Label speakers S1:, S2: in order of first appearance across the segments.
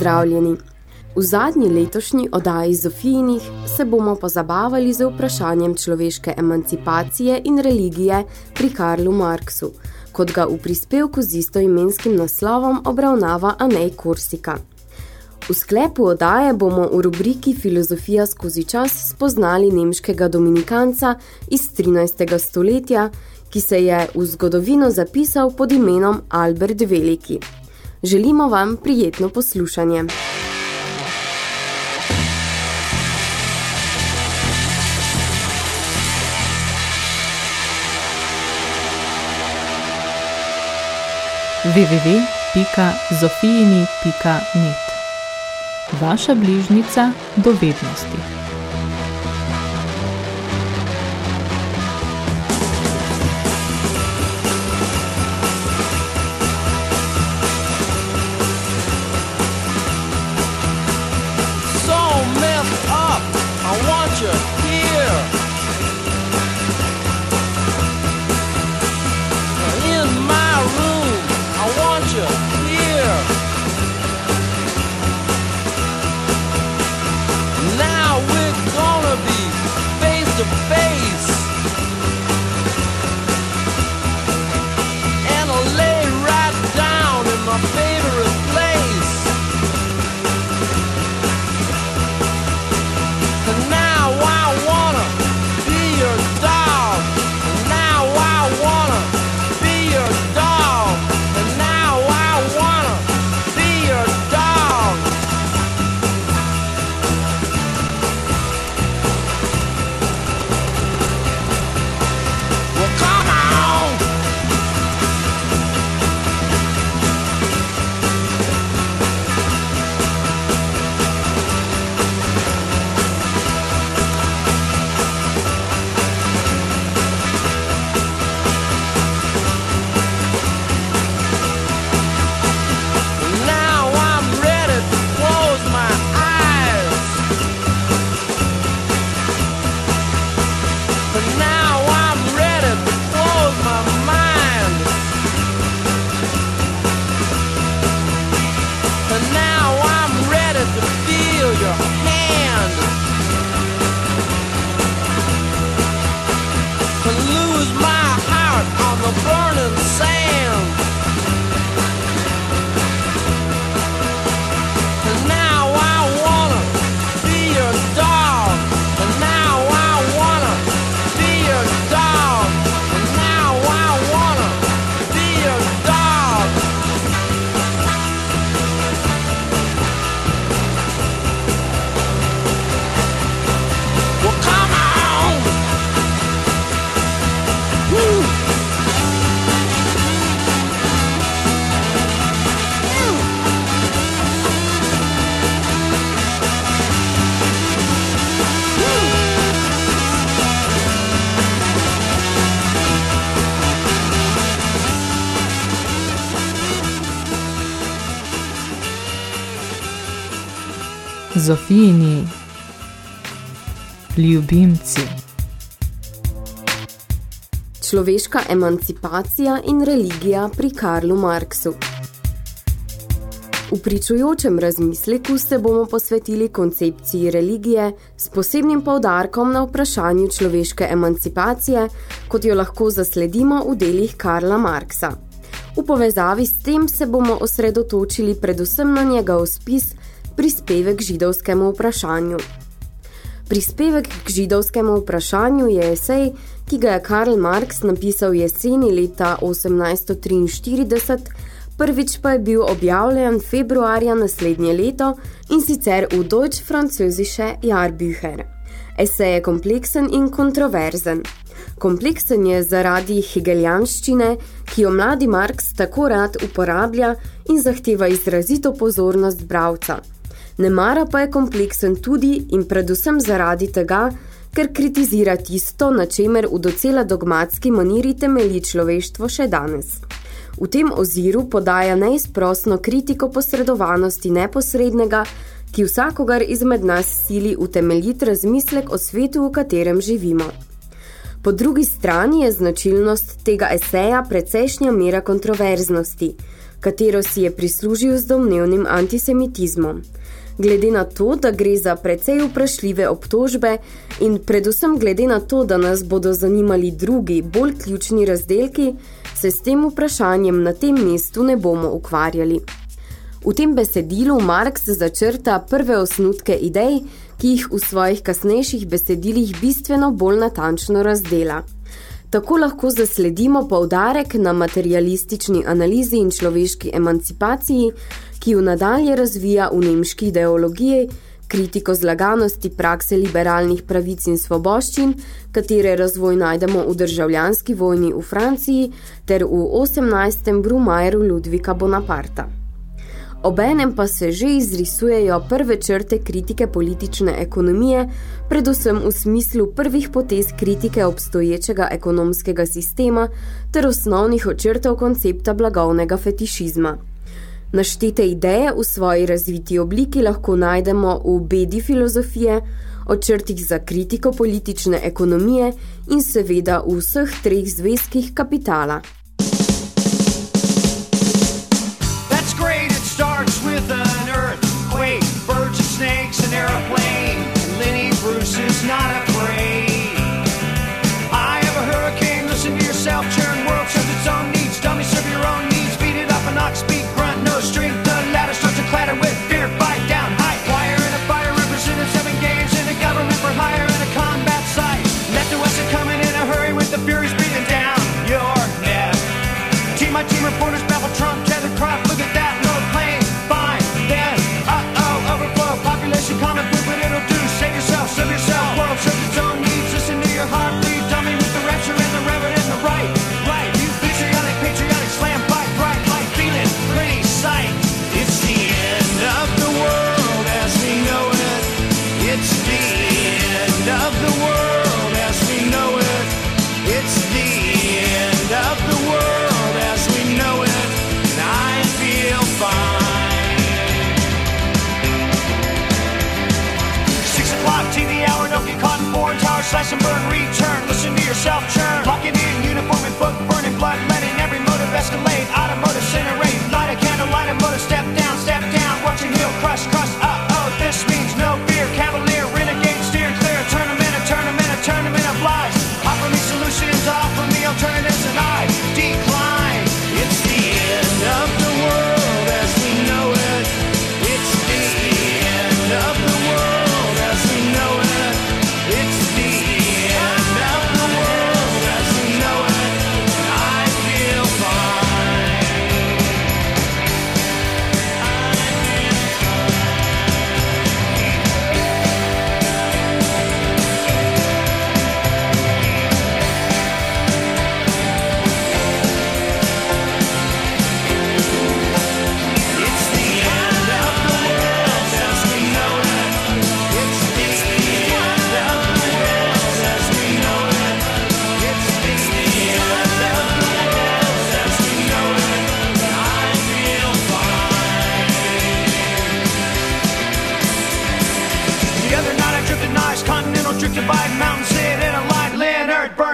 S1: Pozdravljeni! V zadnji letošnji oddaji Zofijinih se bomo pozabavali z vprašanjem človeške emancipacije in religije pri Karlu Marksu, kot ga v prispevku z istoimenskim naslovom obravnava Anej Korsika. V sklepu oddaje bomo v rubriki Filozofija skozi čas spoznali nemškega dominikanca iz 13. stoletja, ki se je v zgodovino zapisal pod imenom Albert Veliki. Želimo vam prijetno poslušanje.
S2: www.zofijini.net Vaša bližnica dovednosti. Zofijini ljubimci.
S1: Človeška emancipacija in religija pri Karlu Marksu. V pričujočem razmisleku se bomo posvetili koncepciji religije s posebnim povdarkom na vprašanju človeške emancipacije, kot jo lahko zasledimo v delih Karla Marksa. V povezavi s tem se bomo osredotočili predvsem na njegov spis prispevek židovskemu vprašanju. Prispevek k židovskemu vprašanju je esej, ki ga je Karl Marx napisal jeseni leta 1843, prvič pa je bil objavljen februarja naslednje leto in sicer v Deutsch-Französische Jahrbücher. Esej je kompleksen in kontroverzen. Kompleksen je zaradi hegeljanščine, ki jo mladi Marx tako rad uporablja in zahteva izrazito pozornost bravca. Nemara pa je kompleksen tudi in predvsem zaradi tega, ker kritizira tisto, na čemer v docela dogmatski maniri temelji človeštvo še danes. V tem oziru podaja neizprostno kritiko posredovanosti neposrednega, ki vsakogar izmed nas sili utemeljit razmislek o svetu, v katerem živimo. Po drugi strani je značilnost tega eseja precejšnja mera kontroverznosti, katero si je prislužil z domnevnim antisemitizmom. Glede na to, da gre za precej vprašljive obtožbe in predvsem glede na to, da nas bodo zanimali drugi, bolj ključni razdelki, se s tem vprašanjem na tem mestu ne bomo ukvarjali. V tem besedilu Marx začrta prve osnutke idej, ki jih v svojih kasnejših besedilih bistveno bolj natančno razdela. Tako lahko zasledimo poudarek na materialistični analizi in človeški emancipaciji, ki jo nadalje razvija v nemški ideologiji, kritiko zlaganosti prakse liberalnih pravic in svoboščin, katere razvoj najdemo v državljanski vojni v Franciji ter v 18. Brumajeru Ludvika Bonaparta. Obenem pa se že izrisujejo prve črte kritike politične ekonomije, predvsem v smislu prvih potez kritike obstoječega ekonomskega sistema ter osnovnih očrtov koncepta blagovnega fetišizma. Naštete ideje v svoji razviti obliki lahko najdemo v bedi filozofije, očrtih za kritiko politične ekonomije in seveda v vseh treh zvezkih kapitala.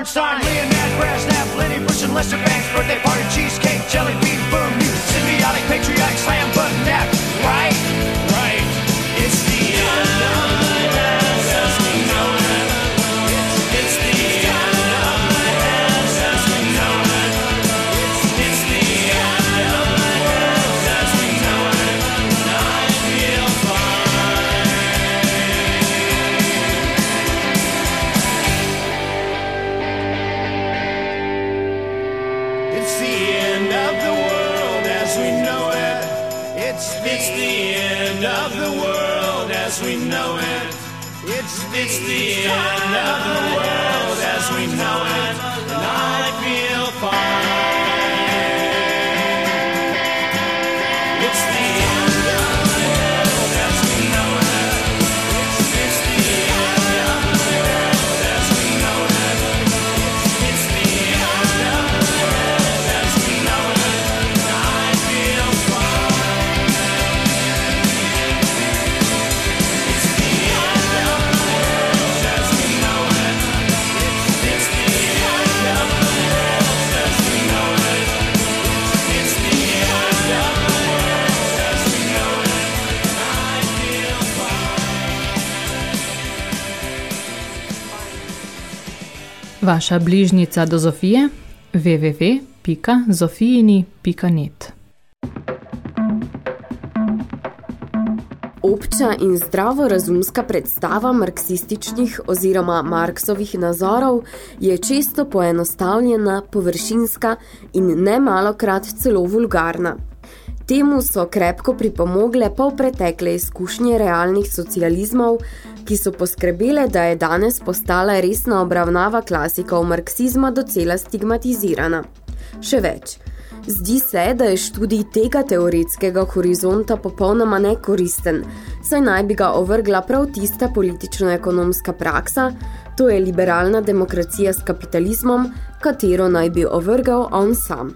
S1: Bernstein, Leonard Brezhnev, Lenny Bruce and Lester Banks, birthday party, cheesecake, jelly It's the, end of the world as we know it,
S2: Vaša bližnica do Zofije www.zofijini.net
S1: Obča in zdravorazumska predstava marksističnih oziroma Marksovih nazorov je često poenostavljena, površinska in nemalokrat celo vulgarna. Temu so krepko pripomogle polpretekle izkušnje realnih socializmov, ki so poskrbele, da je danes postala resna obravnava klasikov marksizma docela stigmatizirana. Še več, zdi se, da je študij tega teoretskega horizonta popolnoma nekoristen, saj naj bi ga ovrgla prav tista politično-ekonomska praksa, to je liberalna demokracija s kapitalizmom, katero naj bi ovrgal on sam.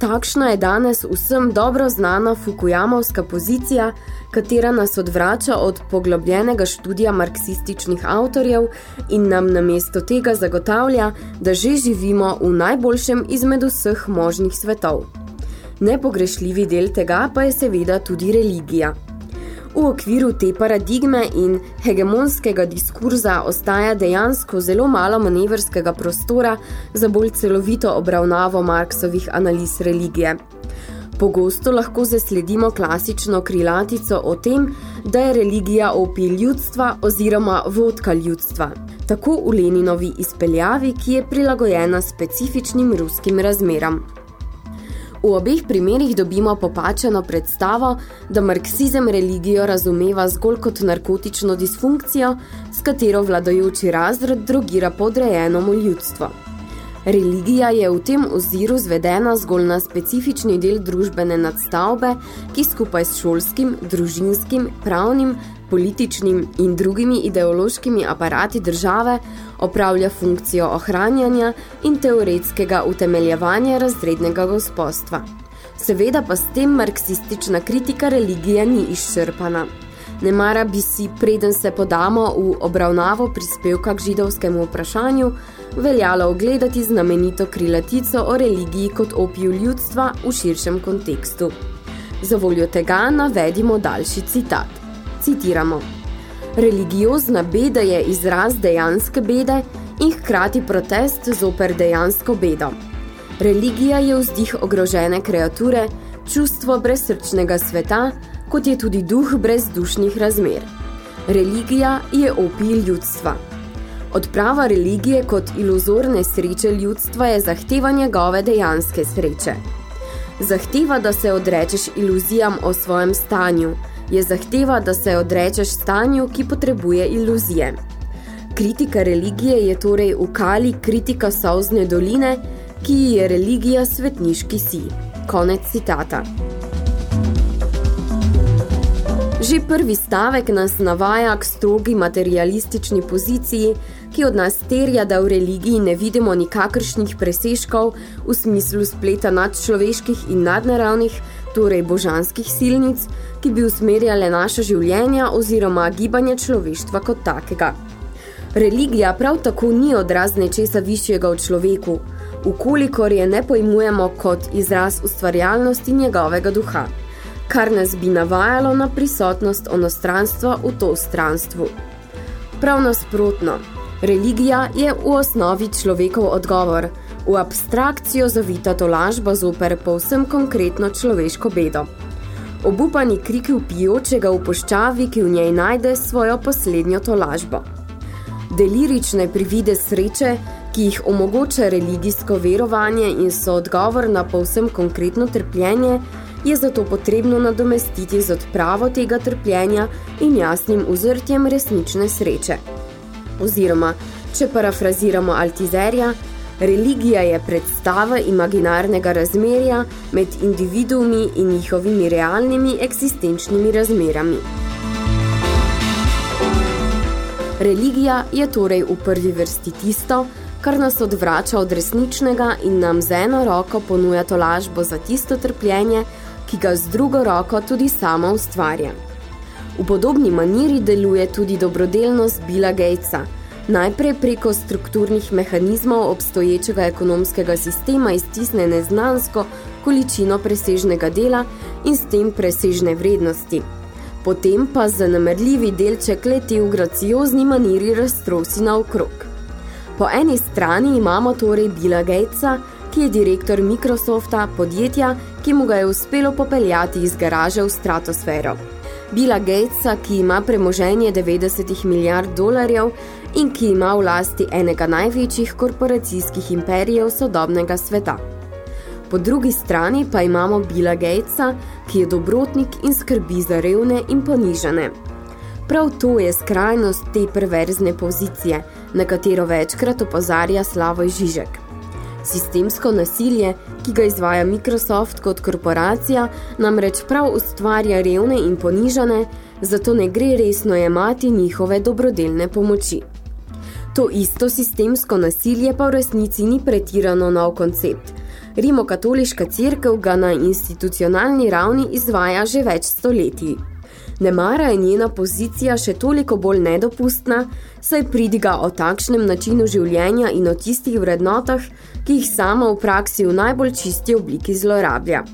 S1: Takšna je danes vsem dobro znana Fukuyamovska pozicija, katera nas odvrača od poglobljenega študija marksističnih avtorjev in nam namesto tega zagotavlja, da že živimo v najboljšem izmed vseh možnih svetov. Nepogrešljivi del tega pa je seveda tudi religija. V okviru te paradigme in hegemonskega diskurza ostaja dejansko zelo malo manevrskega prostora za bolj celovito obravnavo Marksovih analiz religije. Pogosto lahko zasledimo klasično krilatico o tem, da je religija opij ljudstva oziroma vodka ljudstva, tako v Leninovi izpeljavi, ki je prilagojena specifičnim ruskim razmeram. V obeh primerih dobimo popačeno predstavo, da marksizem religijo razumeva zgolj kot narkotično disfunkcijo, s katero vladajoči razred drogira podrejenemu ljudstvo. Religija je v tem oziru zvedena zgolj na specifični del družbene nadstavbe, ki skupaj s šolskim, družinskim, pravnim, političnim in drugimi ideološkimi aparati države opravlja funkcijo ohranjanja in teoretskega utemeljevanja razrednega gospodstva. Seveda pa s tem marksistična kritika religije ni izčrpana. Nemara bi si, preden se podamo v obravnavo prispevka k židovskemu vprašanju, veljalo ogledati znamenito krilatico o religiji kot opiju ljudstva v širšem kontekstu. Za voljo tega navedimo daljši citat. Citiramo. Religiozna beda je izraz dejanske bede in hkrati protest zoper dejansko bedo. Religija je vzdih ogrožene kreature, čustvo brezsrčnega sveta, kot je tudi duh brezdušnih razmer. Religija je opij ljudstva. Odprava religije kot iluzorne sreče ljudstva je zahteva njegove dejanske sreče. Zahteva, da se odrečeš iluzijam o svojem stanju, je zahteva, da se odrečeš stanju, ki potrebuje iluzije. Kritika religije je torej v kali kritika solzne doline, ki je religija svetniški si. Konec citata. Že prvi stavek nas navaja k strogi materialistični poziciji, ki od nas terja, da v religiji ne vidimo nikakršnih preseškov v smislu spleta nadčloveških in nadnaravnih, torej božanskih silnic, ki bi usmerjale naša življenja oziroma gibanje človeštva kot takega. Religija prav tako ni odraz nečesa višjega v človeku, ukolikor je ne pojmujemo kot izraz ustvarjalnosti njegovega duha kar nas bi navajalo na prisotnost onostranstva v to stranstvu. Prav nasprotno, religija je v osnovi človekov odgovor, v abstrakcijo zavita tolažba zoper povsem konkretno človeško bedo. Obupani kriki vpijočega v poščavi, ki v njej najde svojo poslednjo tolažbo. Delirične privide sreče, ki jih omogoča religijsko verovanje in so odgovor na povsem konkretno trpljenje, je zato potrebno nadomestiti z odpravo tega trpljenja in jasnim uzrtjem resnične sreče. Oziroma, če parafraziramo Altizerja, religija je predstava imaginarnega razmerja med individuumi in njihovimi realnimi eksistenčnimi razmerami. Religija je torej v prvi vrsti tisto, kar nas odvrača od resničnega in nam z eno roko ponuja tolažbo za tisto trpljenje, ki ga z drugo roko tudi sama ustvarja. V podobni maniri deluje tudi dobrodelnost Billa Gatesa, najprej preko strukturnih mehanizmov obstoječega ekonomskega sistema iztisne neznansko količino presežnega dela in s tem presežne vrednosti. Potem pa zanemerljivi delček leti v graciozni maniri raztrosi naokrog. Po eni strani imamo torej Billa Gatesa, ki je direktor Microsofta, podjetja, ki mu ga je uspelo popeljati iz garaže v stratosfero. Billa Gatesa, ki ima premoženje 90 milijard dolarjev in ki ima v lasti enega največjih korporacijskih imperijev sodobnega sveta. Po drugi strani pa imamo Billa Gatesa, ki je dobrotnik in skrbi za revne in ponižane. Prav to je skrajnost te perverzne pozicije, na katero večkrat opozarja Slavoj Žižek. Sistemsko nasilje, ki ga izvaja Microsoft kot korporacija, namreč prav ustvarja revne in ponižane, zato ne gre resno jemati njihove dobrodelne pomoči. To isto sistemsko nasilje pa v resnici ni pretirano nov koncept. Rimokatoliška cerkev ga na institucionalni ravni izvaja že več stoletij. Nemara je njena pozicija še toliko bolj nedopustna, saj pridiga o takšnem načinu življenja in o tistih vrednotah, ki jih sama v praksi v najbolj čisti obliki zlorablja.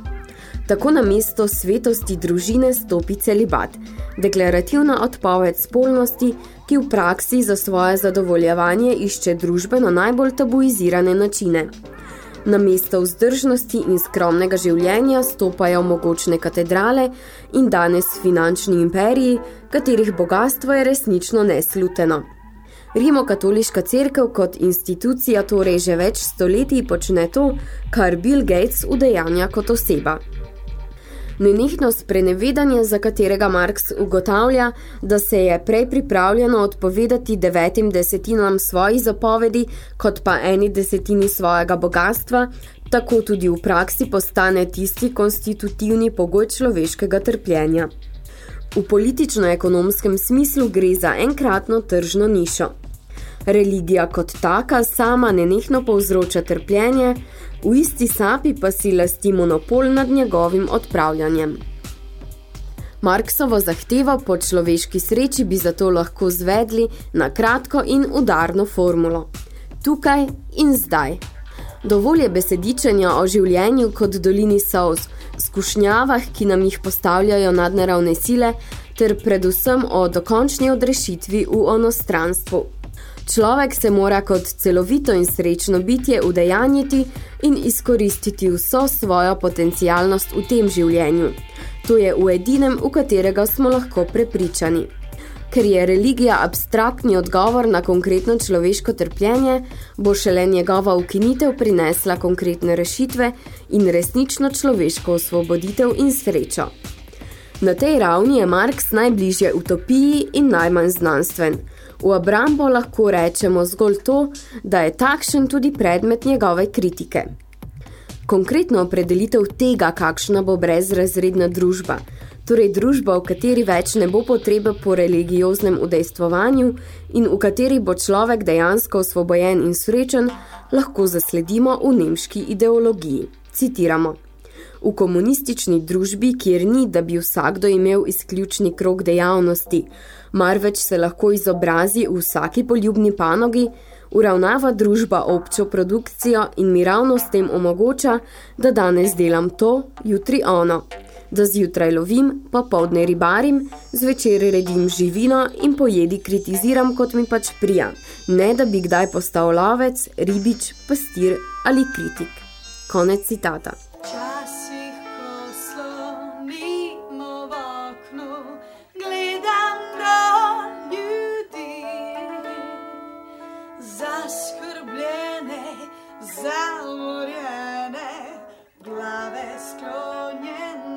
S1: Tako na mesto svetosti družine stopi celibat, deklarativna odpoved spolnosti, ki v praksi za svoje zadovoljevanje išče družbeno najbolj tabuizirane načine. Na mesto vzdržnosti in skromnega življenja stopajo mogočne katedrale in danes finančni imperiji, katerih bogatstvo je resnično nesluteno. Rimokatoliška cerkev kot institucija torej že več stoletij počne to, kar Bill Gates udejanja kot oseba. Nenehno sprenevedanje, za katerega Marx ugotavlja, da se je prej pripravljeno odpovedati devetim desetinam svojih zapovedi, kot pa eni desetini svojega bogatstva, tako tudi v praksi postane tisti konstitutivni pogoj človeškega trpljenja. V politično-ekonomskem smislu gre za enkratno tržno nišo. Religija kot taka sama nenehno povzroča trpljenje, v isti sapi pa si lasti monopol nad njegovim odpravljanjem. Marksovo zahtevo po človeški sreči bi zato lahko zvedli na kratko in udarno formulo. Tukaj in zdaj. Dovolj je besedičenja o življenju kot dolini solz, skušnjavah, ki nam jih postavljajo nadnaravne sile, ter predvsem o dokončni odrešitvi v onostranstvu. Človek se mora kot celovito in srečno bitje udejanjiti in izkoristiti vso svojo potencialnost v tem življenju. To je v edinem, v katerega smo lahko prepričani. Ker je religija abstraktni odgovor na konkretno človeško trpljenje, bo šele njegova ukinitev prinesla konkretne rešitve in resnično človeško osvoboditev in srečo. Na tej ravni je Marx najbližje utopiji in najmanj znanstven. V obrambo lahko rečemo zgolj to, da je takšen tudi predmet njegove kritike. Konkretno opredelitev tega, kakšna bo brezrazredna družba, torej družba, v kateri več ne bo potrebe po religioznem udejstvovanju in v kateri bo človek dejansko osvobojen in srečen, lahko zasledimo v nemški ideologiji. Citiramo. V komunistični družbi, kjer ni, da bi vsakdo imel izključni krog dejavnosti, marveč se lahko izobrazi v vsaki poljubni panogi, uravnava družba občo produkcijo in mi ravno s tem omogoča, da danes delam to, jutri ono, da zjutraj lovim, pa povdne ribarim, zvečer redim živino in pojedi kritiziram, kot mi pač prija, ne da bi kdaj postal lovec, ribič, pastir ali kritik. Konec citata.
S3: Včasih, zaskrbljene, zamorjene, glave sklonjene.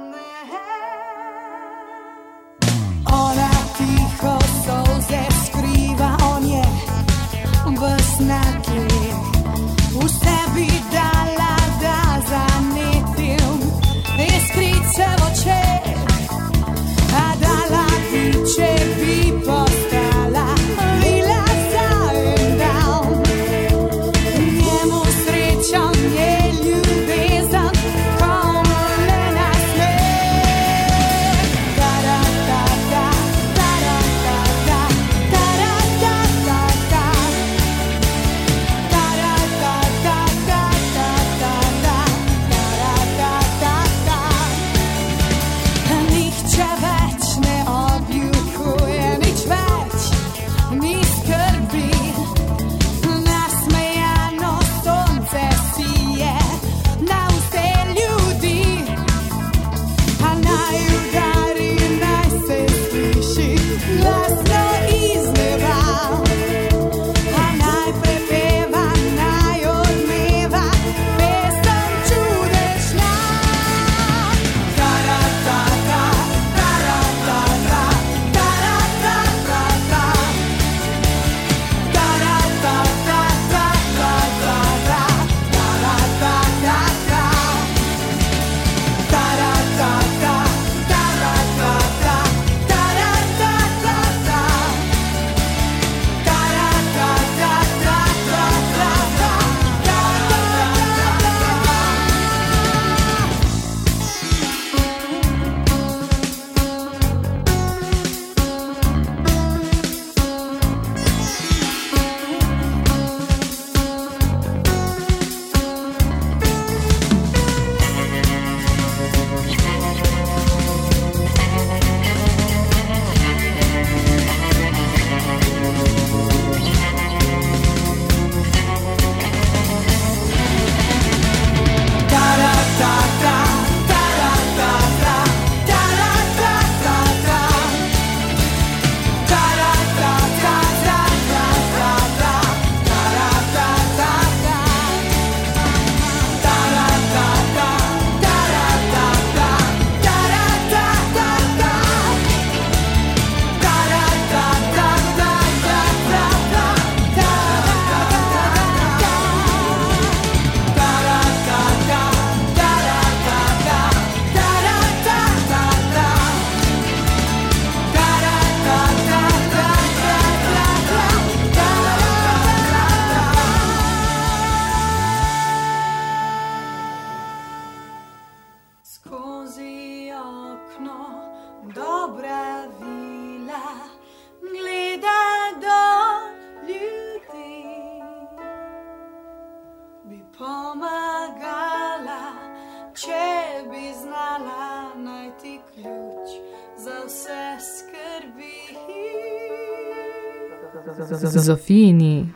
S2: Zofijini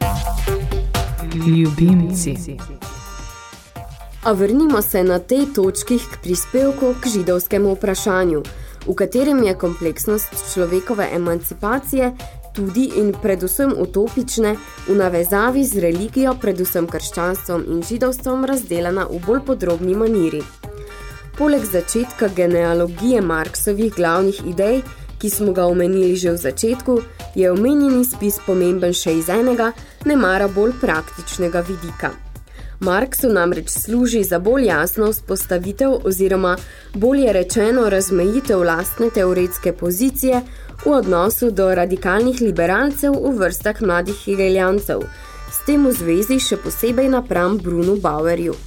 S2: ljubimci.
S1: A vrnimo se na tej točki k prispevku k židovskemu vprašanju, v katerem je kompleksnost človekove emancipacije tudi in predvsem utopične v navezavi z religijo, predvsem krščanstvom in židovstvom razdelana v bolj podrobni maniri. Poleg začetka genealogije Marksovih glavnih idej, ki smo ga omenili že v začetku, je omenjeni spis pomemben še iz enega, nemara bolj praktičnega vidika. Marksu namreč služi za bolj jasno vzpostavitev oziroma bolje rečeno razmejitev lastne teoretske pozicije v odnosu do radikalnih liberalcev v vrstah mladih hegeljancev, s tem v zvezi še posebej napram Brunu Bauerju.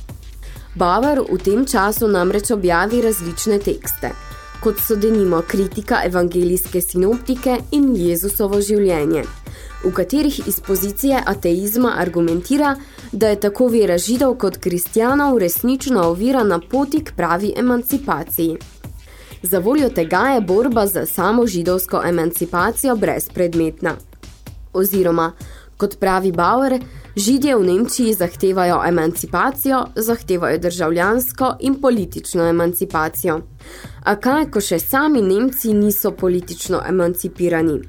S1: Bauer v tem času namreč objavi različne tekste, kot so denimo kritika evangelijske sinoptike in Jezusovo življenje, v katerih iz pozicije ateizma argumentira, da je tako vera židov kot kristjanov resnično ovira na poti k pravi emancipaciji. Za voljo tega je borba za samo židovsko emancipacijo brezpredmetna. Oziroma, kot pravi Bauer, židje v Nemčiji zahtevajo emancipacijo, zahtevajo državljansko in politično emancipacijo. A kaj, ko še sami Nemci niso politično emancipirani?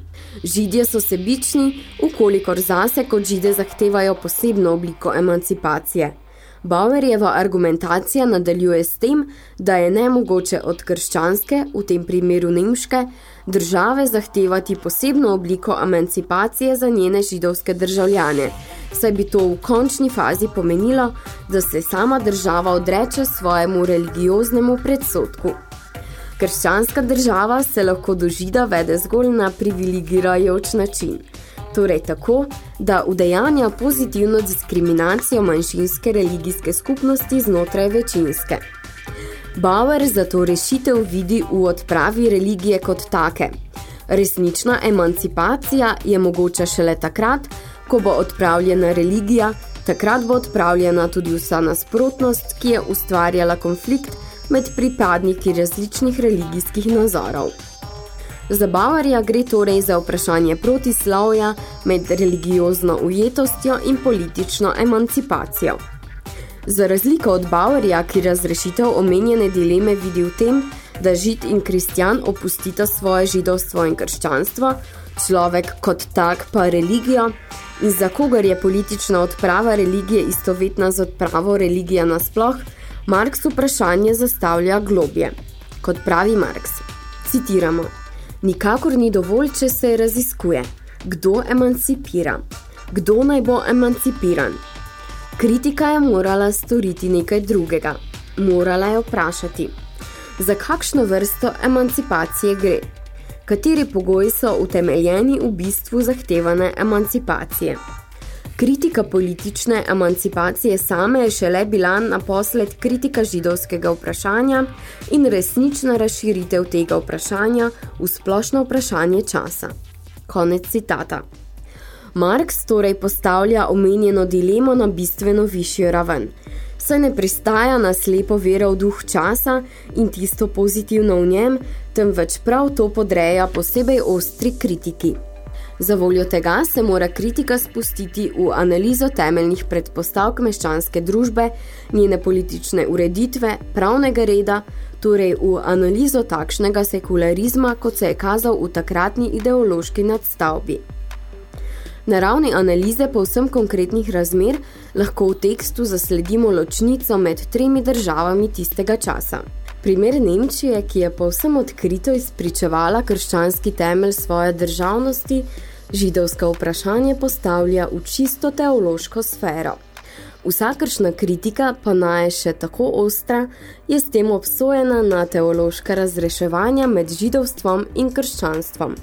S1: Židje so sebični, ukolikor zase kot žide zahtevajo posebno obliko emancipacije. Bauerjeva argumentacija nadaljuje s tem, da je nemogoče od krščanske, v tem primeru nemške, države zahtevati posebno obliko emancipacije za njene židovske državljane, saj bi to v končni fazi pomenilo, da se sama država odreče svojemu religioznemu predsodku. Krščanska država se lahko do žida vede zgolj na privilegirajoč način, torej tako, da udejanja pozitivno diskriminacijo manjšinske religijske skupnosti znotraj večinske. Bauer zato rešitev vidi v odpravi religije kot take. Resnična emancipacija je mogoča šele takrat, ko bo odpravljena religija, takrat bo odpravljena tudi vsa nasprotnost, ki je ustvarjala konflikt med pripadniki različnih religijskih nazorov. Za Bauerja gre torej za vprašanje protislavja med religiozno ujetostjo in politično emancipacijo. Za razliko od Bauerja, ki razrešitev omenjene dileme vidi v tem, da žid in kristjan opustita svoje židovstvo in krščanstvo, človek kot tak pa religijo, in za kogar je politična odprava religije istovetna z odpravo religija nasploh, Marks vprašanje zastavlja globje. Kot pravi Marks, citiramo, Nikakor ni dovolj, če se raziskuje. Kdo emancipira? Kdo naj bo emancipiran? Kritika je morala storiti nekaj drugega. Morala je vprašati, za kakšno vrsto emancipacije gre? Kateri pogoji so utemeljeni v bistvu zahtevane emancipacije? Kritika politične emancipacije same je šele bila naposled kritika židovskega vprašanja in resnična razširitev tega vprašanja v splošno vprašanje časa. Konec citata. Marx torej postavlja omenjeno dilemo na bistveno višjo raven, saj ne pristaja na slepo vero v duh časa in tisto pozitivno v njem, temveč prav to podreja posebej ostri kritiki. Za voljo tega se mora kritika spustiti v analizo temeljnih predpostavk meščanske družbe, njene politične ureditve, pravnega reda, torej v analizo takšnega sekularizma, kot se je kazal v takratni ideološki nadstavbi. Na ravni analize povsem konkretnih razmer lahko v tekstu zasledimo ločnico med tremi državami tistega časa. Primer Nemčije, ki je povsem odkrito izpričevala krščanski temelj svoje državnosti, židovska vprašanje postavlja v čisto teološko sfero. Vsakršna kritika, pa naj še tako ostra, je s tem obsojena na teološka razreševanja med židovstvom in krščanstvom.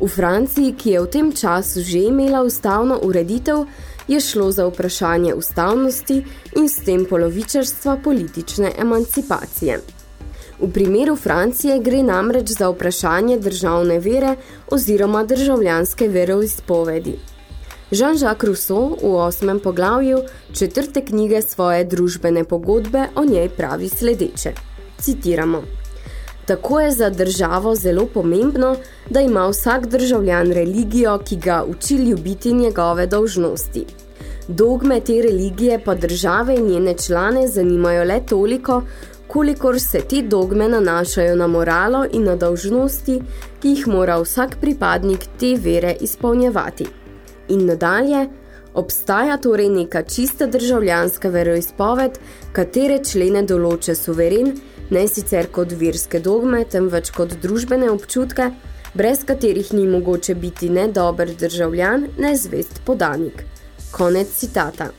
S1: V Franciji, ki je v tem času že imela ustavno ureditev, je šlo za vprašanje ustavnosti in s tem polovičarstva politične emancipacije. V primeru Francije gre namreč za vprašanje državne vere oziroma državljanske veroizpovedi. Jean-Jacques Rousseau v osmem poglavju četrte knjige svoje družbene pogodbe o njej pravi sledeče. Citiramo. Tako je za državo zelo pomembno, da ima vsak državljan religijo, ki ga uči ljubiti njegove dolžnosti. Dogme te religije pa države in njene člane zanimajo le toliko, kolikor se te dogme nanašajo na moralo in na dolžnosti, ki jih mora vsak pripadnik te vere izpolnjevati. In nadalje, obstaja torej neka čista državljanska veroizpoved, katere člene določe suveren, ne sicer kot virske dogme, temveč kot družbene občutke, brez katerih ni mogoče biti ne dober državljan, ne zvest podanik. Konec citata.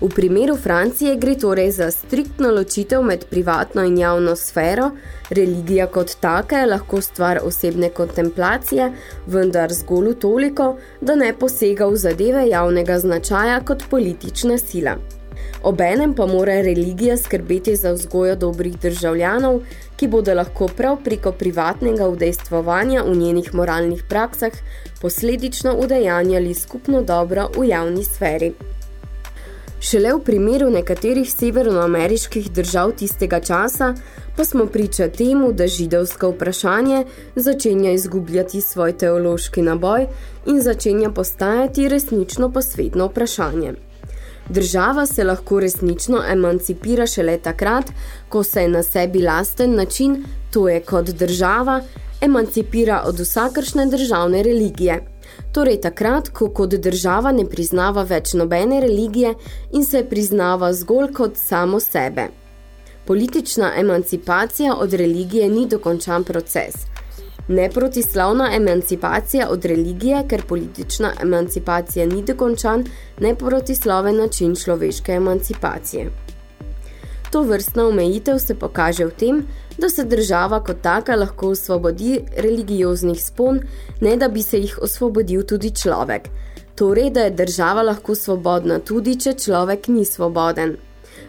S1: V primeru Francije gre torej za striktno ločitev med privatno in javno sfero, religija kot taka je lahko stvar osebne kontemplacije, vendar zgolj toliko, da ne posega v zadeve javnega značaja kot politična sila. Obenem pa mora religija skrbeti za vzgojo dobrih državljanov, ki bodo lahko prav preko privatnega udejstvovanja v njenih moralnih praksah posledično udejanjali skupno dobro v javni sferi. Šele v primeru nekaterih severnoameriških držav tistega časa pa smo priča temu, da židovsko vprašanje začenja izgubljati svoj teološki naboj in začenja postajati resnično posvetno vprašanje. Država se lahko resnično emancipira šele takrat, ko se na sebi lasten način, to je kot država, emancipira od vsakršne državne religije. Torej takrat, ko kot država ne priznava več nobene religije in se priznava zgolj kot samo sebe. Politična emancipacija od religije ni dokončan proces. Neprotislavna emancipacija od religije, ker politična emancipacija ni dokončan, neprotislaven način človeške emancipacije. To vrstna omejitev se pokaže v tem, da se država kot taka lahko osvobodi religioznih spon, ne da bi se jih osvobodil tudi človek. Torej, da je država lahko svobodna tudi, če človek ni svoboden.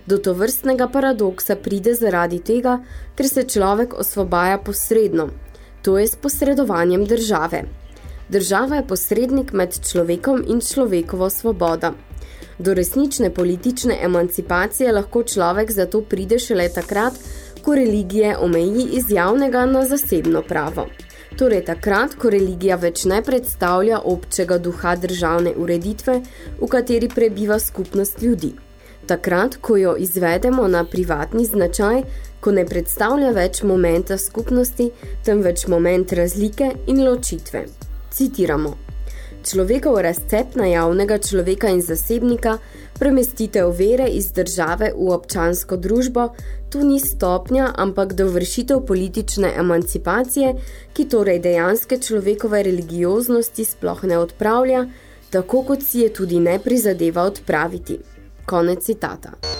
S1: Do to vrstnega paradoksa pride zaradi tega, ker se človek osvobaja posredno, to je s posredovanjem države. Država je posrednik med človekom in človekovo svobodo. Do resnične politične emancipacije lahko človek zato pride šele takrat, ko religije omeji iz javnega na zasebno pravo. Torej takrat, ko religija več ne predstavlja občega duha državne ureditve, v kateri prebiva skupnost ljudi. Takrat, ko jo izvedemo na privatni značaj, ko ne predstavlja več momenta skupnosti, temveč moment razlike in ločitve. Citiramo. Človekov razcep na javnega človeka in zasebnika, premestitev vere iz države v občansko družbo, tu ni stopnja, ampak dovršitev politične emancipacije, ki torej dejanske človekove religioznosti sploh ne odpravlja, tako kot si je tudi ne prizadeva odpraviti. Konec citata.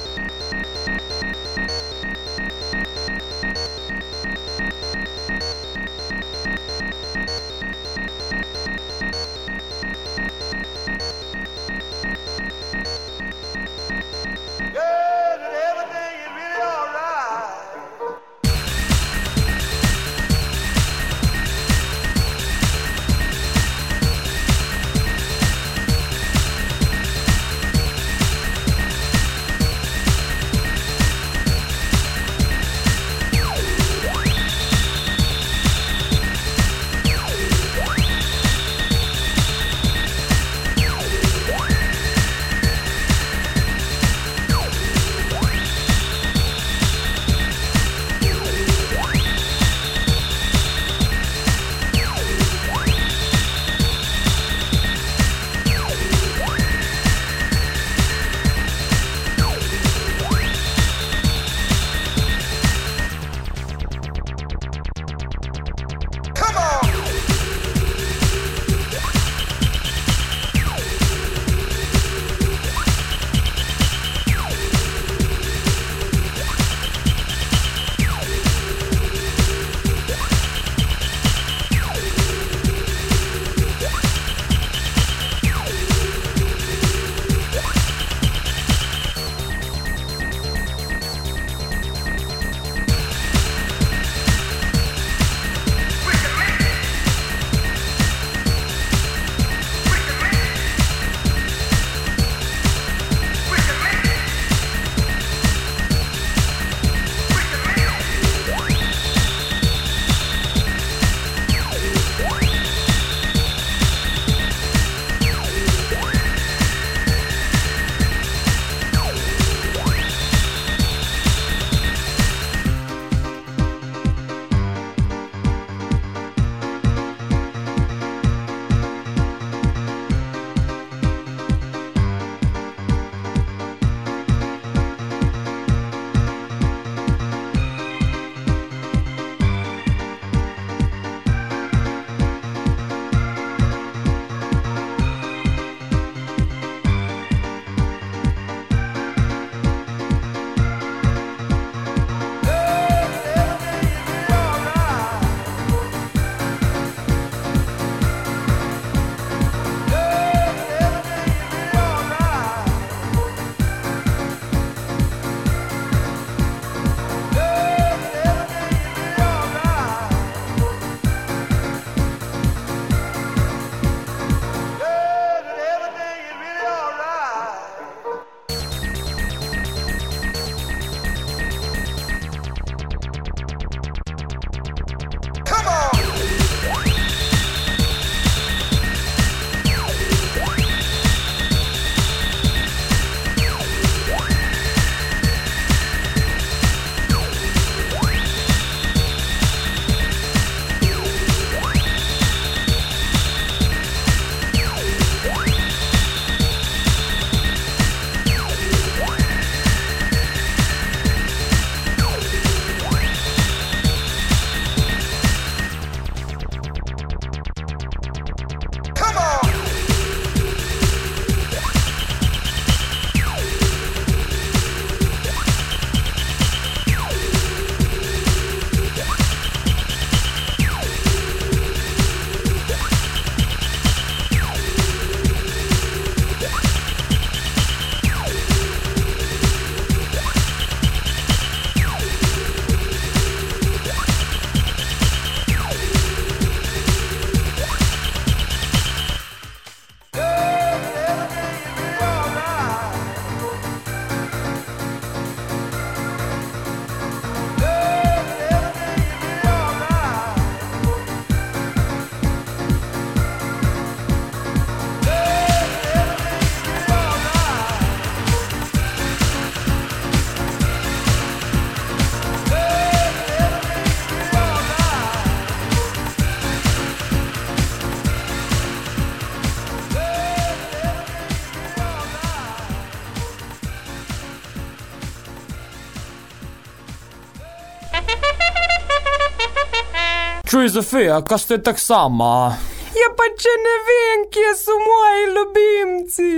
S4: Čuj, Zofija, kaj ste tak sama?
S5: Ja, pa če ne vem, kje so moji ljubimci.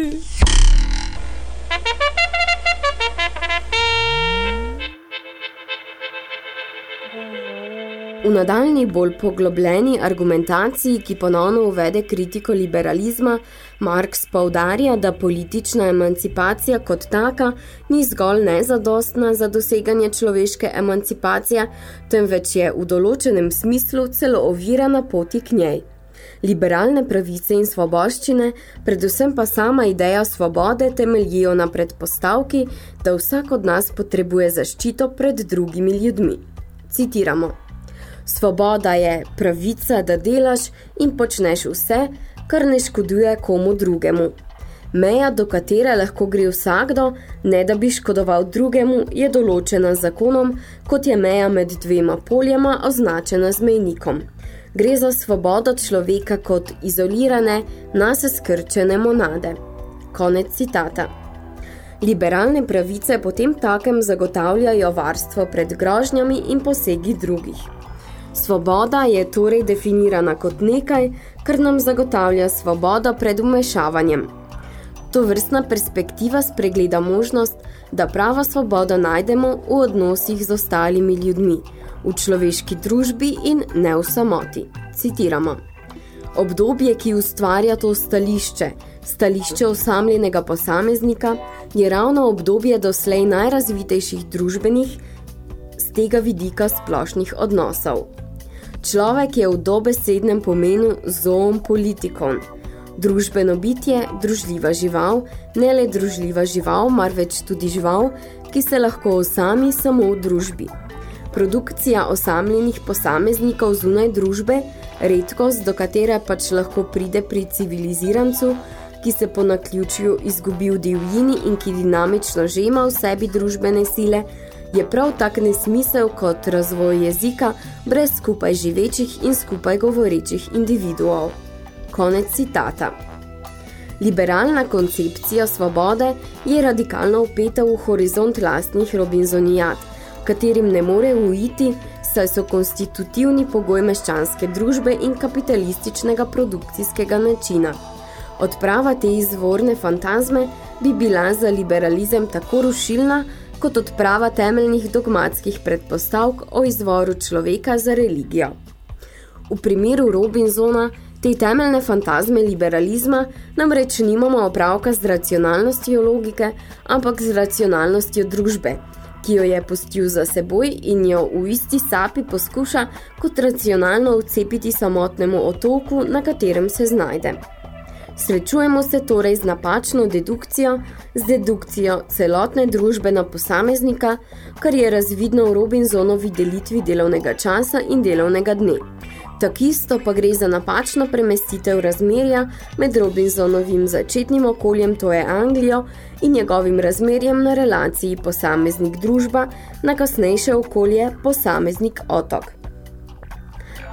S1: V nadaljni bolj poglobljeni argumentaciji, ki ponovno uvede kritiko liberalizma, Marx poudarja, da politična emancipacija kot taka ni zgolj nezadostna za doseganje človeške emancipacije, temveč je v določenem smislu celo ovira na poti k njej. Liberalne pravice in svoboščine, predvsem pa sama ideja svobode temeljijo na predpostavki, da vsak od nas potrebuje zaščito pred drugimi ljudmi. Citiramo. Svoboda je pravica, da delaš in počneš vse, kar ne škoduje komu drugemu. Meja, do katere lahko gre vsakdo, ne da bi škodoval drugemu, je določena z zakonom, kot je meja med dvema poljema označena z mejnikom. Gre za svobodo človeka kot izolirane, nase skrčene monade. Konec citata. Liberalne pravice potem takem zagotavljajo varstvo pred grožnjami in posegi drugih. Svoboda je torej definirana kot nekaj, kar nam zagotavlja svobodo pred umešavanjem. To vrstna perspektiva spregleda možnost, da prava svoboda najdemo v odnosih z ostalimi ljudmi, v človeški družbi in ne v samoti. Citiramo. Obdobje, ki ustvarja to stališče, stališče osamljenega posameznika, je ravno obdobje doslej najrazvitejših družbenih, z tega vidika splošnih odnosov. Človek je v dobesednem pomenu zoom politikon. Družbeno bitje, družljiva žival, ne le družljiva žival, marveč tudi žival, ki se lahko osami samo v družbi. Produkcija osamljenih posameznikov zunaj družbe, redkost, do katere pač lahko pride pri civilizirancu, ki se po naključju izgubi v divjini in ki dinamično že ima v sebi družbene sile, je prav tak nesmisel kot razvoj jezika brez skupaj živečih in skupaj govorečih individuov. Konec citata. Liberalna koncepcija svobode je radikalno upeta v horizont lastnih robinzonijat, katerim ne more uiti, saj so konstitutivni pogoj meščanske družbe in kapitalističnega produkcijskega načina. Odprava te izvorne fantazme bi bila za liberalizem tako rušilna, kot odprava temeljnih dogmatskih predpostavk o izvoru človeka za religijo. V primeru Robinsona te temeljne fantazme liberalizma namreč nimamo opravka z racionalnostjo logike, ampak z racionalnostjo družbe, ki jo je pustil za seboj in jo v isti sapi poskuša kot racionalno vcepiti samotnemu otoku, na katerem se znajde. Srečujemo se torej z napačno dedukcijo, z dedukcijo celotne družbe na posameznika, kar je razvidno v Robinsonovi delitvi delovnega časa in delovnega dne. Takisto pa gre za napačno premestitev razmerja med Robinsonovim začetnim okoljem, to je Anglijo, in njegovim razmerjem na relaciji posameznik-družba na kasnejše okolje posameznik-otok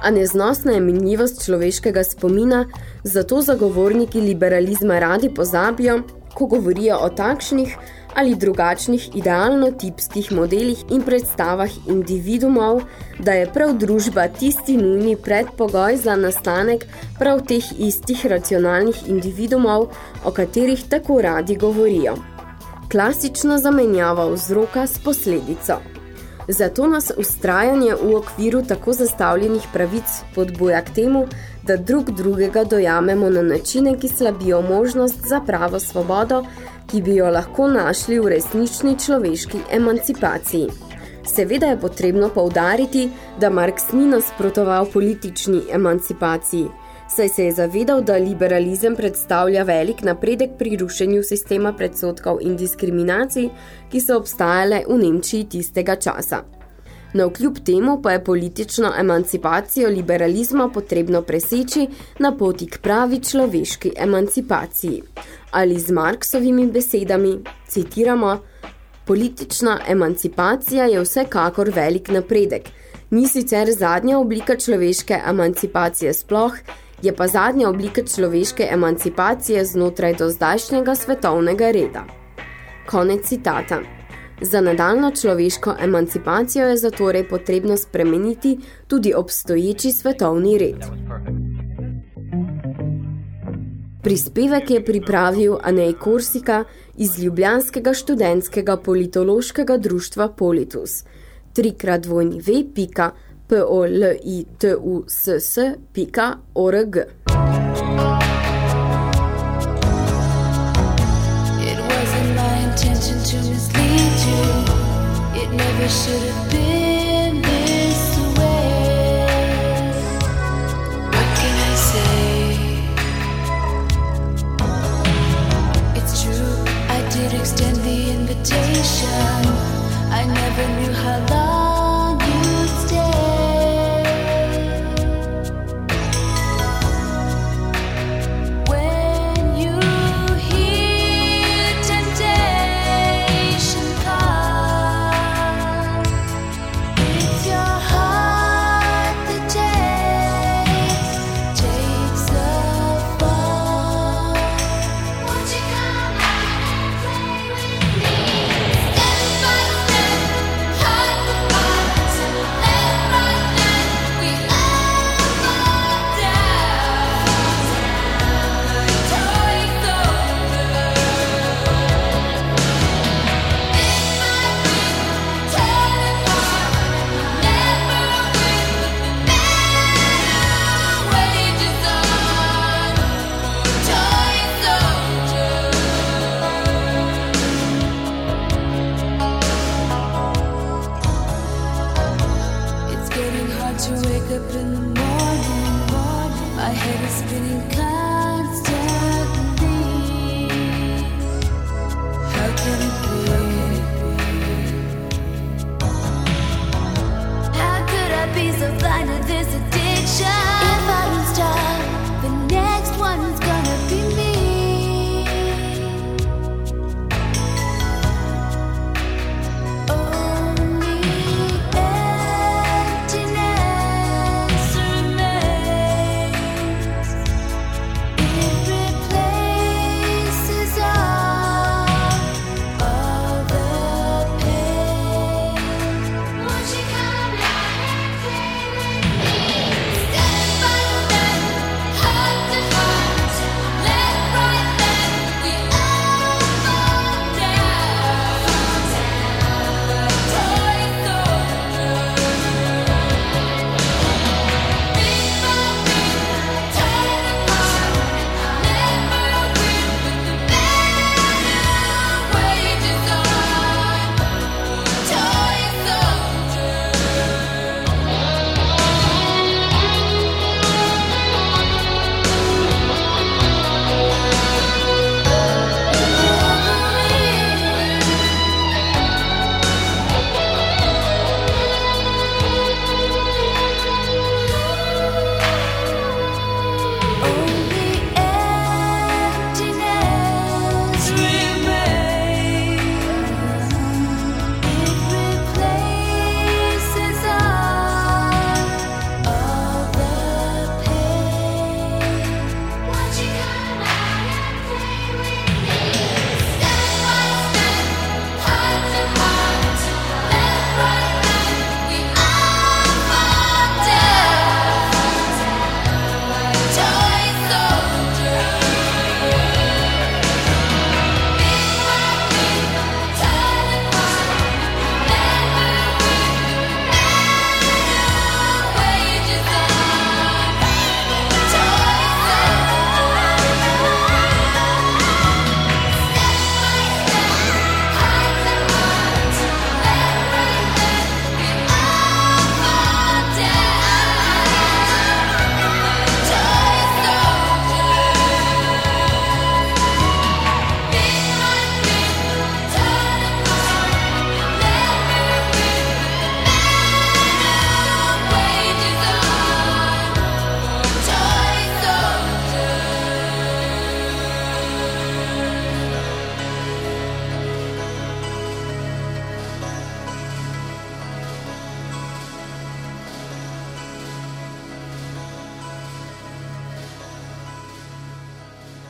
S1: a neznosna je minljivost človeškega spomina, zato zagovorniki liberalizma radi pozabijo, ko govorijo o takšnih ali drugačnih idealno-tipskih modelih in predstavah individumov, da je prav družba tisti nujni predpogoj za nastanek prav teh istih racionalnih individumov, o katerih tako radi govorijo. Klasična zamenjava vzroka s posledico. Zato nas ustrajanje v okviru tako zastavljenih pravic podbuja k temu, da drug drugega dojamemo na načine, ki slabijo možnost za pravo svobodo, ki bi jo lahko našli v resnični človeški emancipaciji. Seveda je potrebno poudariti, da Marx ni nasprotoval politični emancipaciji, saj se je zavedal, da liberalizem predstavlja velik napredek pri rušenju sistema predsotkov in diskriminacij, ki so obstajale v Nemčiji tistega časa. Na vkljub temu pa je politično emancipacijo liberalizma potrebno preseči na poti k pravi človeški emancipaciji. Ali z Marksovimi besedami, citiramo, politična emancipacija je vsekakor velik napredek, ni sicer zadnja oblika človeške emancipacije sploh, je pa zadnja oblika človeške emancipacije znotraj dozdajšnjega svetovnega reda. Konec citata. Za nadaljno človeško emancipacijo je zatorej potrebno spremeniti tudi obstoječi svetovni red. Prispevek je pripravil Anej Korsika iz Ljubljanskega študentskega politološkega društva Politus. trikrat dvojni ve pika polituss.org.
S3: It wasn't my intention to mislead you. It never should have been this way. What can I say? It's true, I did extend the invitation.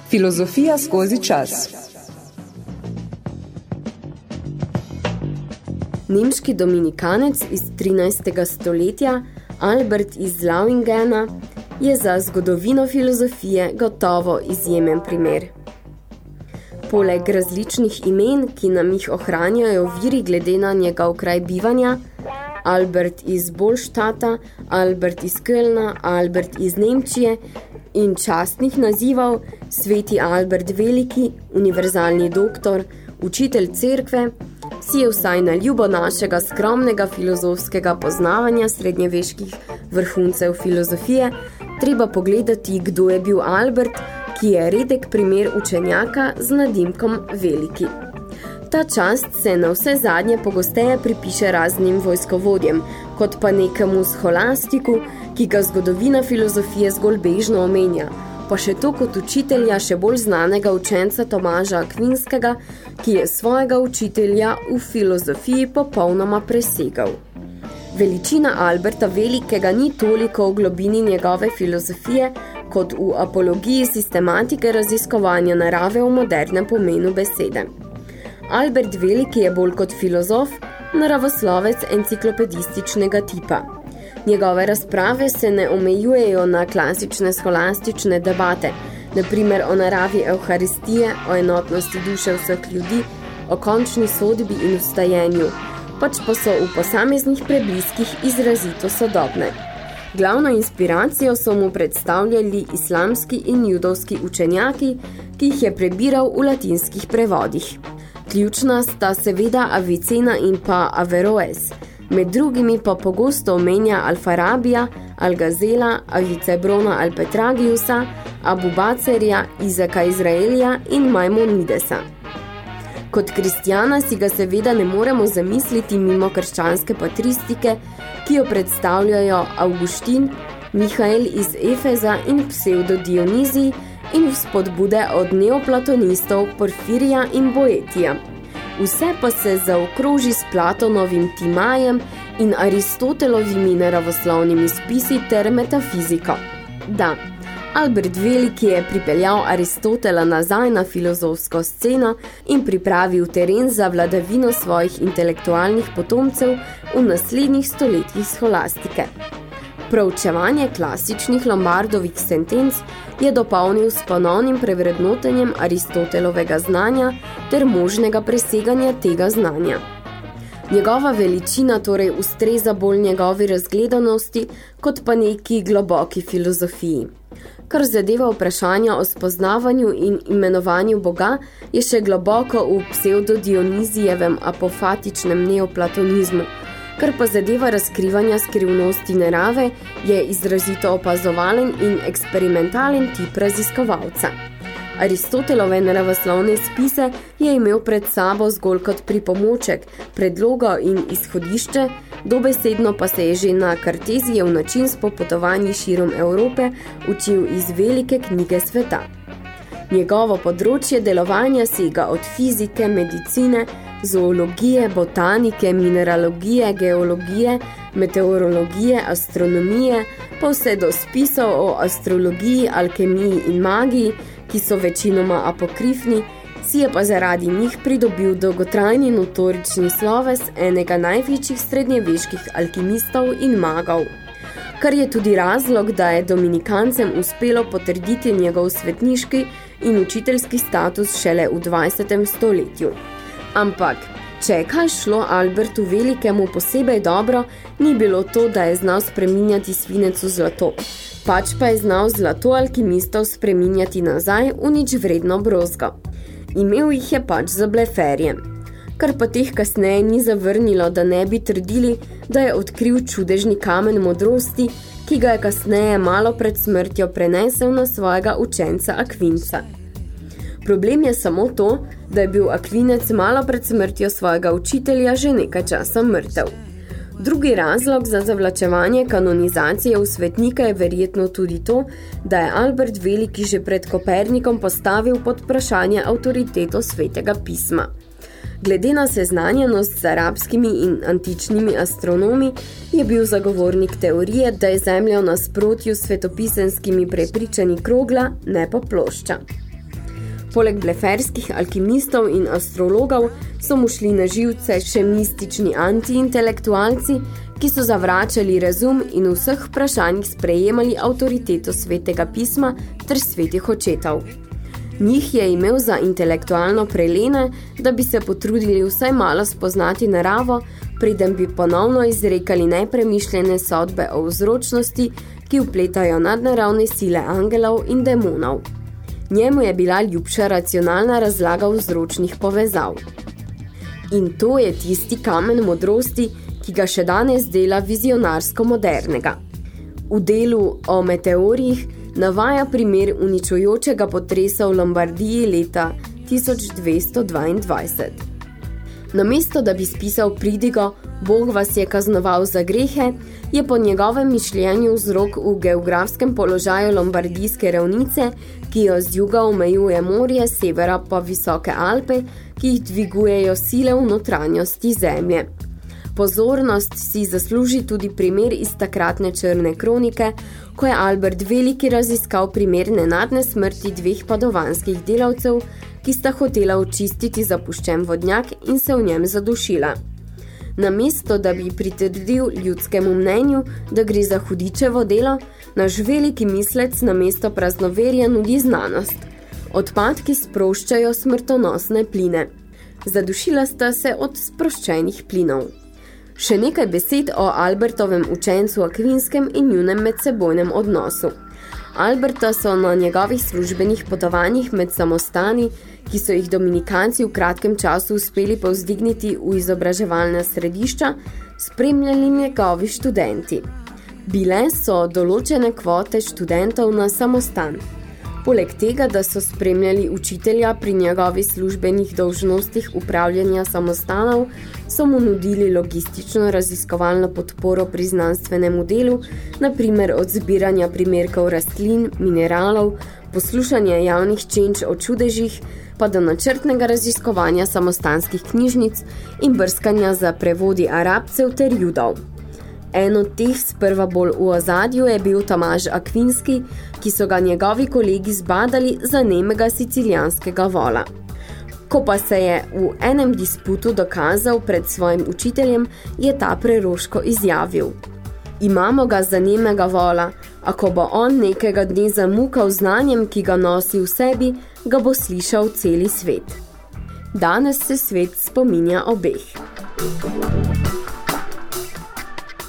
S6: Filozofija skozi čas.
S1: Nemški dominikanec iz 13. stoletja Albert iz Lauingena je za zgodovino filozofije gotovo izjemen primer. Poleg različnih imen, ki nam jih ohranjajo viri glede na njegov kraj bivanja, Albert iz Bolštata, Albert iz Kölna, Albert iz Nemčije in častnih nazivov Sveti Albert Veliki, univerzalni doktor, učitelj cerkve, si je vsaj na ljubo našega skromnega filozofskega poznavanja srednjeveških vrhuncev filozofije treba pogledati, kdo je bil Albert, ki je redek primer učenjaka z nadimkom Veliki. Ta čast se na vse zadnje pogosteje pripiše raznim vojskovodjem, kot pa nekemu scholastiku, ki ga zgodovina filozofije zgolj bežno omenja, pa še to kot učitelja še bolj znanega učenca Tomaža Akvinskega, ki je svojega učitelja v filozofiji popolnoma presegal. Veličina Alberta Velikega ni toliko v globini njegove filozofije, kot v apologiji sistematike raziskovanja narave v modernem pomenu besede. Albert Veliki je bolj kot filozof, naravoslovec enciklopedističnega tipa. Njegove razprave se ne omejujejo na klasične scholastične debate, naprimer o naravi Euharistije, o enotnosti duše vseh ljudi, o končni sodbi in ustajenju, pač pa so v posameznih prebliskih izrazito sodobne. Glavno inspiracijo so mu predstavljali islamski in judovski učenjaki, ki jih je prebiral v latinskih prevodih. Ključna sta seveda Avicena in pa Averroes, med drugimi pa pogosto omenja Alfarabija, Algazela, Avicebrona Alpetragiusa, Abu Bacerja, Izaka Izraelija in Maimonidesa. Kot kristjana si ga seveda ne moremo zamisliti mimo krščanske patristike, ki jo predstavljajo Augustin, Mihael iz Efeza in pseudo Dionizij in vzpodbude od neoplatonistov Porfirija in Boetija. Vse pa se zaokroži s Platonovim Timajem in Aristotelovimi naravoslovnimi spisi ter metafiziko. Da, Albert Veliki je pripeljal Aristotela nazaj na filozofsko sceno in pripravil teren za vladavino svojih intelektualnih potomcev v naslednjih stoletjih scholastike. Proučevanje klasičnih Lombardovih sentenc je dopolnil s ponovnim prevrednotenjem Aristotelovega znanja ter možnega preseganja tega znanja. Njegova veličina torej ustreza bolj njegovi razgledanosti, kot pa neki globoki filozofiji. Kar zadeva vprašanja o spoznavanju in imenovanju Boga, je še globoko v pseudo-dionizijevem apofatičnem neoplatonizmu, kar pa zadeva razkrivanja skrivnosti narave, je izrazito opazovalen in eksperimentalen tip raziskovalca. Aristotelove naravoslovne spise je imel pred sabo zgolj kot pripomoček, predlogo in izhodišče, dobesedno pa se je že na kartezijev način s popotovanji širom Evrope učil iz velike knjige sveta. Njegovo področje delovanja sega od fizike, medicine, zoologije, botanike, mineralogije, geologije, meteorologije, astronomije, pa vse do spisov o astrologiji, alkemiji in magiji, ki so večinoma apokrifni, si je pa zaradi njih pridobil dolgotrajni notorični sloves enega največjih srednjeveških alkimistov in magov. Kar je tudi razlog, da je dominikancem uspelo potrditi njegov svetniški in učiteljski status šele v 20. stoletju. Ampak, če je kaj šlo Albertu Velikemu posebej dobro, ni bilo to, da je znal spreminjati svinec v zlato. Pač pa je znal zlato alkimistov spreminjati nazaj v nič vredno brozgo. Imel jih je pač za bleferje. Kar pa teh kasneje ni zavrnilo, da ne bi trdili, da je odkril čudežni kamen modrosti, ki ga je kasneje malo pred smrtjo prenesel na svojega učenca Akvinca. Problem je samo to, da je bil Akvinec malo pred smrtjo svojega učitelja že nekaj časa mrtev. Drugi razlog za zavlačevanje kanonizacije v svetnika je verjetno tudi to, da je Albert Veliki že pred Kopernikom postavil pod vprašanje avtoriteto svetega pisma. Glede na seznanjenost z arabskimi in antičnimi astronomi je bil zagovornik teorije, da je Zemlja v nasprotju s svetopisenskimi prepričani krogla, ne pa plošča. Poleg bleferskih alkimistov in astrologov so mu šli na živce še mistični antiintelektualci, ki so zavračali razum in v vseh vprašanjih sprejemali avtoriteto svetega pisma ter svetih očetov. Njih je imel za intelektualno prelene, da bi se potrudili vsaj malo spoznati naravo, preden bi ponovno izrekali nepremišljene sodbe o vzročnosti, ki upletajo nadnaravne sile angelov in demonov. Njemu je bila ljubša racionalna razlaga vzročnih povezav. In to je tisti kamen modrosti, ki ga še danes dela vizionarsko modernega. V delu o meteorjih navaja primer uničujočega potresa v Lombardiji leta 1222. Namesto, da bi spisal pridigo, Bog vas je kaznoval za grehe, je po njegovem mišljenju vzrok v geografskem položaju lombardijske ravnice, ki jo z juga omejuje morje, severa pa visoke Alpe, ki jih dvigujejo sile v notranjosti zemlje. Pozornost si zasluži tudi primer iz takratne črne kronike, ko je Albert Veliki raziskal primer nenadne smrti dveh padovanskih delavcev, ki sta hotela očistiti zapuščen vodnjak in se v njem zadušila. Namesto, da bi pritrdil ljudskemu mnenju, da gre za hudičevo delo, naš veliki mislec namesto praznoverja nudi znanost. Odpadki sproščajo smrtonosne pline. Zadušila sta se od sproščenih plinov. Še nekaj besed o Albertovem učencu Akvinskem in njunem medsebojnem odnosu. Alberta so na njegovih službenih potovanjih med samostani, ki so jih dominikanci v kratkem času uspeli povzdigniti v izobraževalna središča, spremljali njegovi študenti. Bile so določene kvote študentov na samostan. Poleg tega, da so spremljali učitelja pri njegovi službenih dolžnostih upravljanja samostanov, so mu nudili logistično raziskovalno podporo pri znanstvenem delu, na primer od zbiranja primerkov rastlin, mineralov, poslušanja javnih čenč o čudežih, pa do načrtnega raziskovanja samostanskih knjižnic in brskanja za prevodi arabcev ter judov. En od teh sprva bolj v ozadju je bil Tomaž Akvinski, ki so ga njegovi kolegi zbadali za nemega sicilijanskega vola. Ko pa se je v enem disputu dokazal pred svojim učiteljem, je ta preroško izjavil. Imamo ga za nemega vola, a ko bo on nekega dne zamukal znanjem, ki ga nosi v sebi, ga bo slišal celi svet. Danes se svet spominja obeh.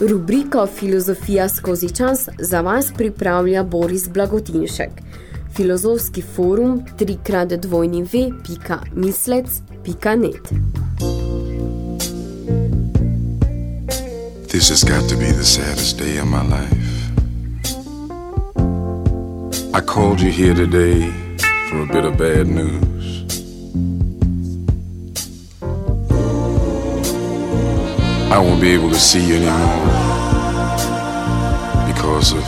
S1: Rubriko Filozofija skozi čas za vas pripravlja Boris Blagotinšek. Filozofski forum 3x2v.mislec.net
S6: This has got to be the saddest day of my life. I called you here today for a bit of bad news. I won't be able to see you anymore because of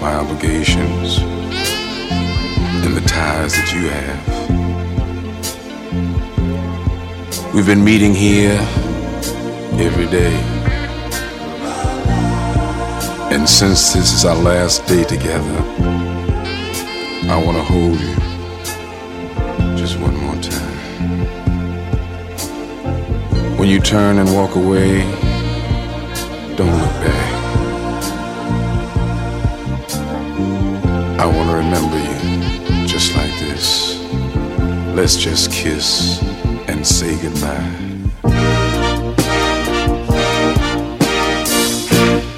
S6: my obligations and the ties that you have. We've been meeting here every day. And since this is our last day together, I want to hold you When you turn and walk away, don't look back. I want to remember you just like this. Let's just kiss and say goodbye.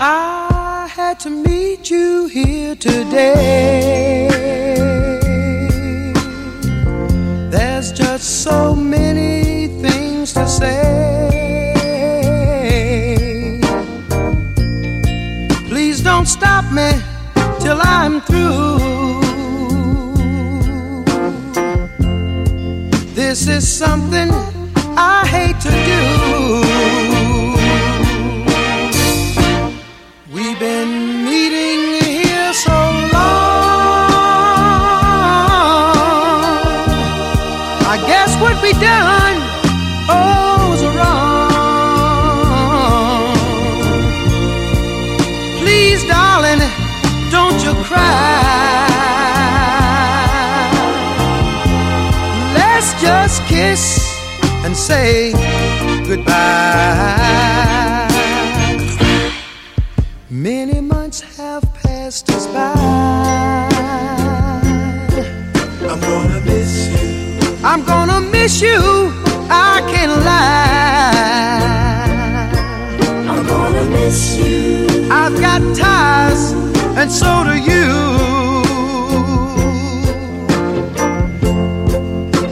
S5: I had to meet you here today. There's just so many things to say. To do. We've been meeting here so long. I guess what we done oh was wrong. Please, darling, don't you cry. Let's just kiss and say Many months have passed us by. I'm gonna miss you. I'm gonna miss you. I can't lie. I'm gonna miss you. I've got ties, and so do you.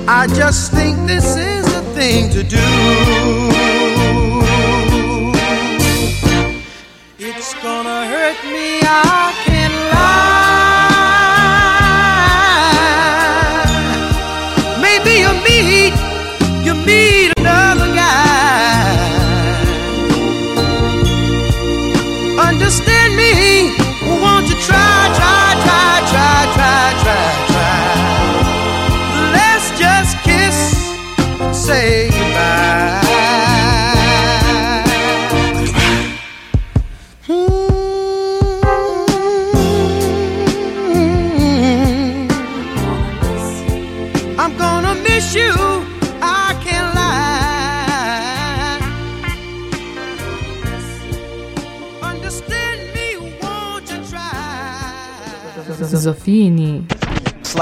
S5: I just think this is the thing to do.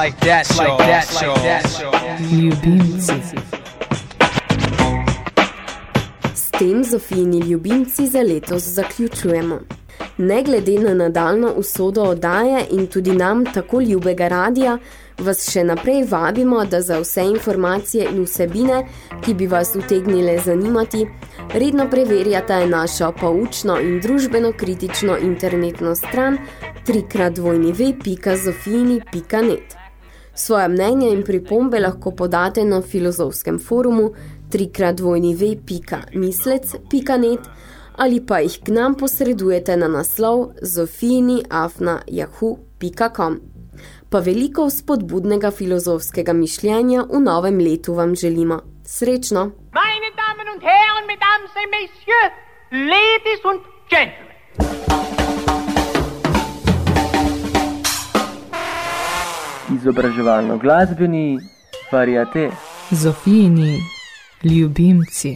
S7: Like that, like that, like that,
S2: ljubimci.
S1: S tem Zofijini ljubimci za letos zaključujemo. Ne glede na nadaljno usodo oddaje in tudi nam tako ljubega radija, vas še naprej vabimo, da za vse informacije in vsebine, ki bi vas utegnile zanimati, redno preverjate našo poučno in družbeno-kritično internetno stran www.zofijini.net. Svoje mnenje in pripombe lahko podate na filozofskem forumu www.mislec.net ali pa jih k nam posredujete na naslov zofijini.afna.yahoo.com. Pa veliko spodbudnega filozofskega mišljenja v novem letu vam želimo. Srečno!
S8: Meine Damen und Herren, Mesdames et Messieurs, Ladies und Gentlemen.
S9: Izobraževalno glasbeni variate.
S2: Zofijini ljubimci.